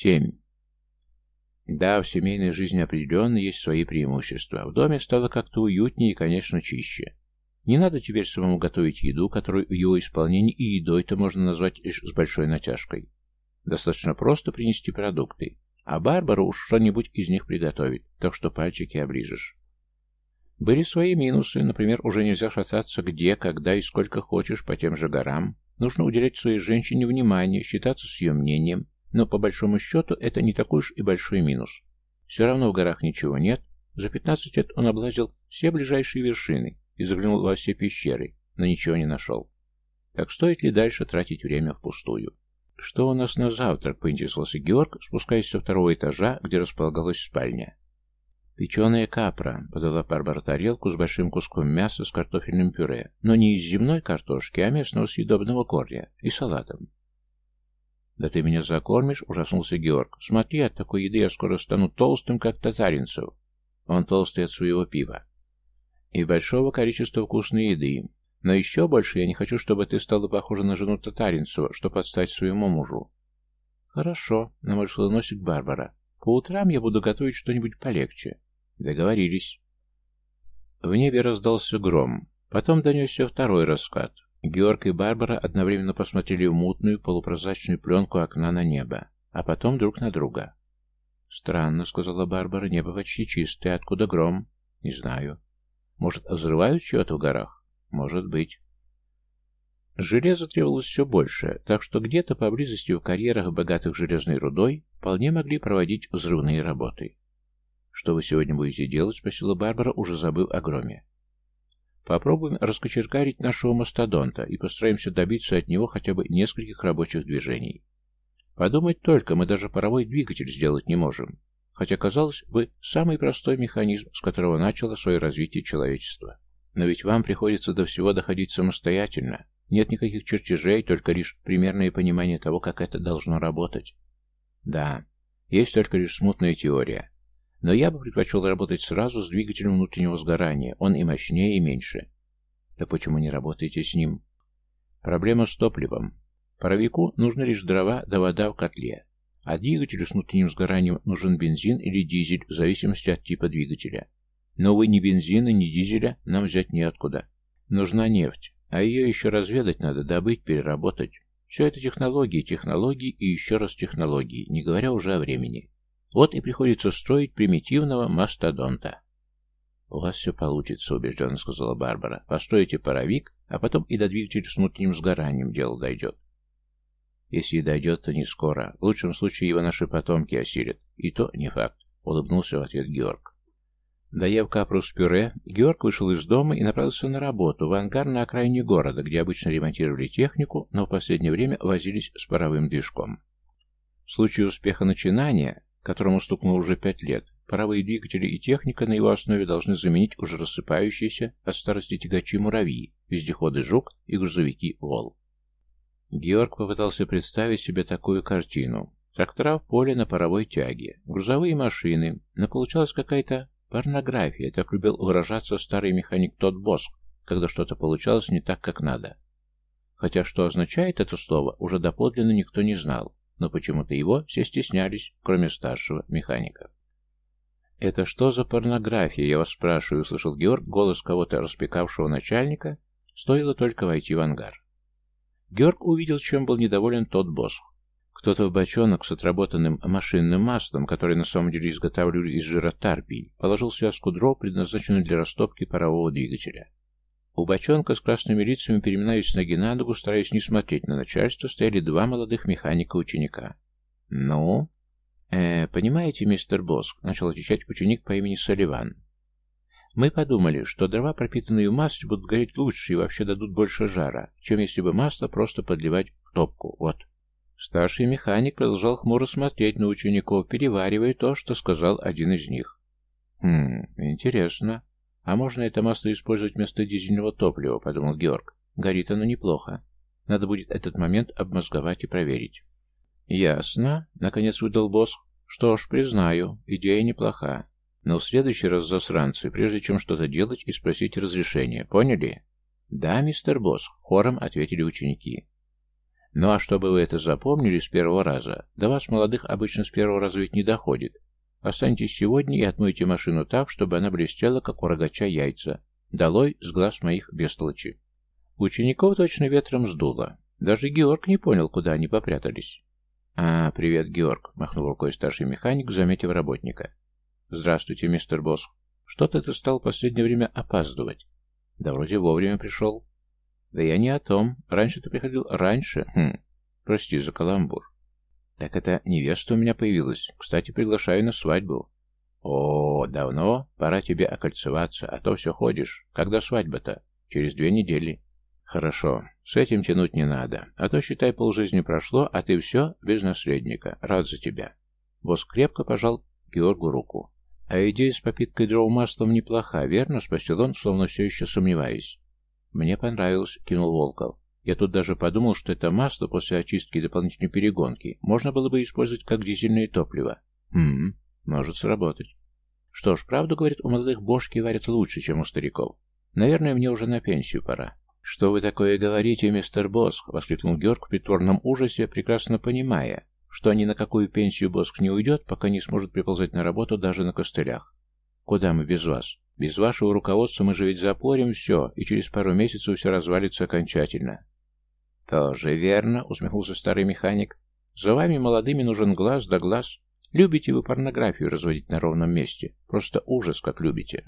Семь. Да, в семейной жизни определенно есть свои преимущества. В доме стало как-то уютнее и, конечно, чище. Не надо теперь самому готовить еду, которую в его исполнении и едой-то можно назвать лишь с большой натяжкой. Достаточно просто принести продукты, а Барбара уж что-нибудь из них приготовит, так что пальчики оближешь. Были свои минусы, например, уже нельзя шататься где, когда и сколько хочешь по тем же горам. Нужно уделять своей женщине внимание, считаться с ее мнением, но по большому счету это не такой уж и большой минус. Все равно в горах ничего нет. За 15 лет он облазил все ближайшие вершины и заглянул во все пещеры, но ничего не нашел. Так стоит ли дальше тратить время впустую? «Что у нас на завтрак?» — поинтересовался Георг, спускаясь со второго этажа, где располагалась спальня. «Печеная капра», — подала Барбара тарелку с большим куском мяса с картофельным пюре, но не из земной картошки, а местного съедобного корня, и салатом. «Да ты меня закормишь?» — ужаснулся Георг. «Смотри, от такой еды я скоро стану толстым, как татаринцев». Он толстый от своего пива. «И большого количества вкусной еды. Но еще больше я не хочу, чтобы ты стала похожа на жену Татаринцева, чтобы подстать своему мужу. Хорошо, наморщила носик Барбара. По утрам я буду готовить что-нибудь полегче. Договорились. В небе раздался гром. Потом донесся второй раскат. Георг и Барбара одновременно посмотрели в мутную полупрозрачную пленку окна на небо, а потом друг на друга. «Странно», — сказала Барбара, — «небо почти чистое. Откуда гром?» «Не знаю. Может, взрывают чего-то в горах?» Может быть. Железа требовалось все больше, так что где-то поблизости в карьерах, богатых железной рудой, вполне могли проводить взрывные работы. «Что вы сегодня будете делать?» — спросила Барбара, уже забыв о громе. «Попробуем раскочергарить нашего мастодонта и постараемся добиться от него хотя бы нескольких рабочих движений. Подумать только, мы даже паровой двигатель сделать не можем, хотя, казалось бы, самый простой механизм, с которого начало свое развитие человечество». Но ведь вам приходится до всего доходить самостоятельно. Нет никаких чертежей, только лишь примерное понимание того, как это должно работать. Да, есть только лишь смутная теория. Но я бы предпочел работать сразу с двигателем внутреннего сгорания. Он и мощнее, и меньше. Так почему не работаете с ним? Проблема с топливом. Паровику нужно лишь дрова да вода в котле. А двигателю с внутренним сгоранием нужен бензин или дизель в зависимости от типа двигателя. Но, увы, ни бензина, ни дизеля нам взять неоткуда. Нужна нефть, а ее еще разведать надо, добыть, переработать. Все это технологии, технологии и еще раз технологии, не говоря уже о времени. Вот и приходится строить примитивного мастодонта. «У вас все получится», — убежденно сказала Барбара. «Построите паровик, а потом и до двигателя с внутренним сгоранием дело дойдет». «Если и дойдет, то не скоро. В лучшем случае его наши потомки осилят. И то не факт», — улыбнулся в ответ Георг. Доев капру с пюре, Георг вышел из дома и направился на работу в ангар на окраине города, где обычно ремонтировали технику, но в последнее время возились с паровым движком. В случае успеха начинания, которому стукнуло уже пять лет, паровые двигатели и техника на его основе должны заменить уже рассыпающиеся от старости тягачи муравьи, вездеходы «Жук» и грузовики «Вол». Георг попытался представить себе такую картину. Трактора в поле на паровой тяге, грузовые машины, но получалась какая-то Порнография, так любил выражаться старый механик тот Боск, когда что-то получалось не так, как надо. Хотя что означает это слово, уже доподлинно никто не знал, но почему-то его все стеснялись, кроме старшего механика. «Это что за порнография, я вас спрашиваю?» — услышал Георг голос кого-то распекавшего начальника, стоило только войти в ангар. Георг увидел, чем был недоволен тот Босх. Кто-то в бочонок с отработанным машинным маслом, который на самом деле изготавливали из жира тарпий, положил связку дров, предназначенную для растопки парового двигателя. У бочонка с красными лицами, переминаясь с ноги на ногу, стараясь не смотреть на начальство, стояли два молодых механика-ученика. «Ну?» «Э, понимаете, мистер Боск», — начал отвечать ученик по имени Соливан. «Мы подумали, что дрова, пропитанные в будут гореть лучше и вообще дадут больше жара, чем если бы масло просто подливать в топку, вот». Старший механик продолжал хмуро смотреть на учеников, переваривая то, что сказал один из них. «Хм, интересно. А можно это масло использовать вместо дизельного топлива?» — подумал Георг. «Горит оно неплохо. Надо будет этот момент обмозговать и проверить». «Ясно», — наконец выдал босс. «Что ж, признаю, идея неплоха. Но в следующий раз, засранцы, прежде чем что-то делать, и спросить разрешения. Поняли?» «Да, мистер босс», — хором ответили ученики. Ну а чтобы вы это запомнили с первого раза, до вас, молодых, обычно с первого раза ведь не доходит. Останьтесь сегодня и отмойте машину так, чтобы она блестела, как у рогача яйца. Долой с глаз моих бестолочи. Учеников точно ветром сдуло. Даже Георг не понял, куда они попрятались. «А, привет, Георг», — махнул рукой старший механик, заметив работника. «Здравствуйте, мистер Босс. Что-то ты стал в последнее время опаздывать. Да вроде вовремя пришел. Да я не о том. Раньше ты приходил раньше. Хм. Прости за каламбур. Так это невеста у меня появилась. Кстати, приглашаю на свадьбу. О, давно? Пора тебе окольцеваться, а то все ходишь. Когда свадьба-то? Через две недели. Хорошо, с этим тянуть не надо. А то, считай, полжизни прошло, а ты все без наследника. Рад за тебя. Босс крепко пожал Георгу руку. А идея с попиткой дров маслом неплоха, верно? Спросил он, словно все еще сомневаясь. Мне понравилось, кинул Волков. Я тут даже подумал, что это масло после очистки и дополнительной перегонки можно было бы использовать как дизельное топливо. Хм, может сработать. Что ж, правду, говорят, у молодых бошки варят лучше, чем у стариков. Наверное, мне уже на пенсию пора. «Что вы такое говорите, мистер Боск?» — воскликнул Георг в притворном ужасе, прекрасно понимая, что ни на какую пенсию Боск не уйдет, пока не сможет приползать на работу даже на костылях. «Куда мы без вас? Без вашего руководства мы же ведь запорим все, и через пару месяцев все развалится окончательно». «Тоже верно», — усмехнулся старый механик. «За вами, молодыми, нужен глаз да глаз. Любите вы порнографию разводить на ровном месте. Просто ужас, как любите».